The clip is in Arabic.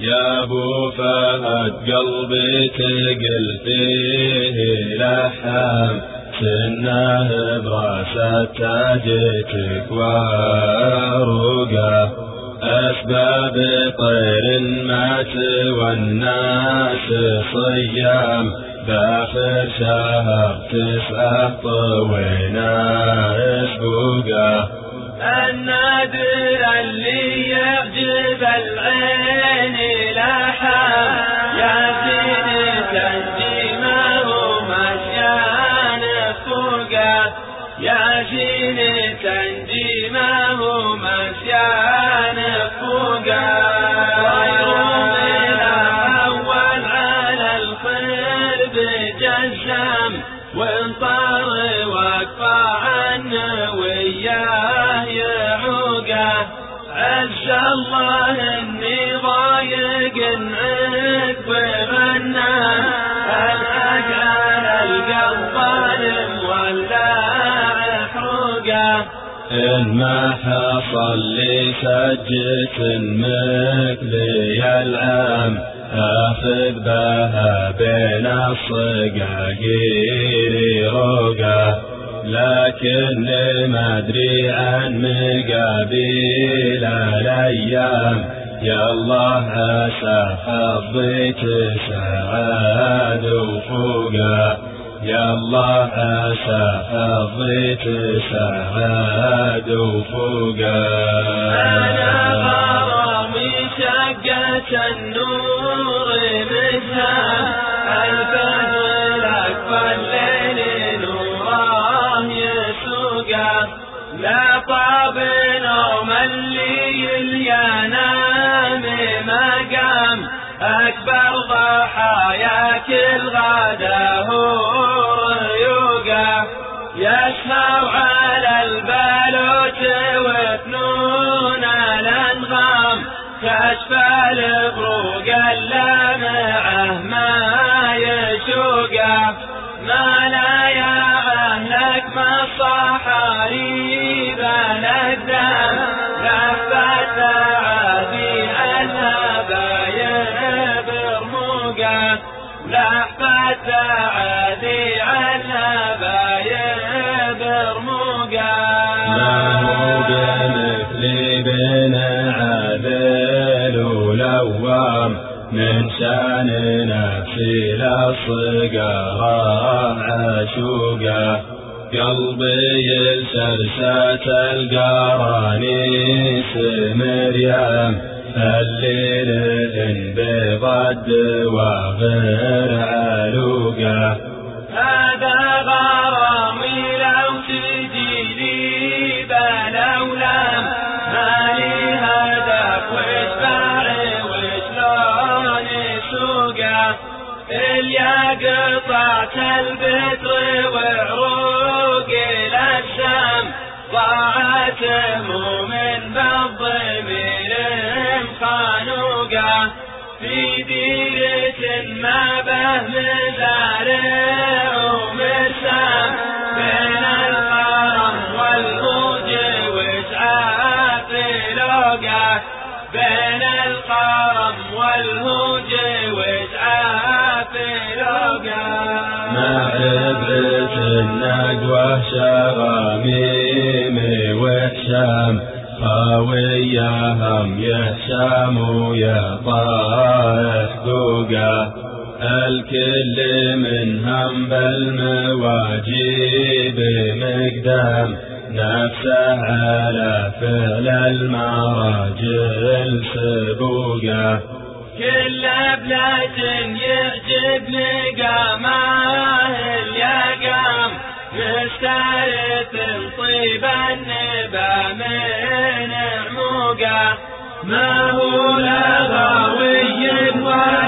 يا أبو فهد قلبي تقل فيه لحام سنه براسه تاجتك ورقه أسباب طير مات والناس صيام. بآخر شهر تسعة طوينا يا من أول على الخير بجزم وانطر وقفة عنه وياه يعوقه عز الله إني ضايق إن ما حصل لي سجة مثلي العام. آخذ بها بين الصقاقير روقه لكني ما أدري عن مقابيل الأيام. يا الله عسى حظي تسعد وفوقه يا الله عسى حظي تسعد وفوقه أنا غرامي شقة النور مسهام الفجر الأكبر الليل نوره يسوقه لا طاب نوم الليل ينام مقام. أكبر ضحاياك الغدا كشف البروق اللامعه ما يشوقه ما لا يا أهلك ما صحاري بلدام لفت عادي الهبايا برموقه لحفت من شأن نفسي للصقرة عشوقه قلبي السرسات القرانيس مريم. الليل إن بضد وغير علوقه اليا قطعت البتر وعروق الأجسام ضاعت من بالضمير خانوقه في ديرة ما به مزارع ومرسام بين القرم والهوج وسعاف لوقه بين القرم والهوج وسعاف مع عبرة النجوى شغاميم وحشام هم يهشام ويا طائح قوقه الكل من هم بالمواجيب مقدام نفسه على فعل المراجل سبوقه كل بلاد يعجبني قامه اليقام مستارث طيب النبا من عموقه ما هو لغوي ولا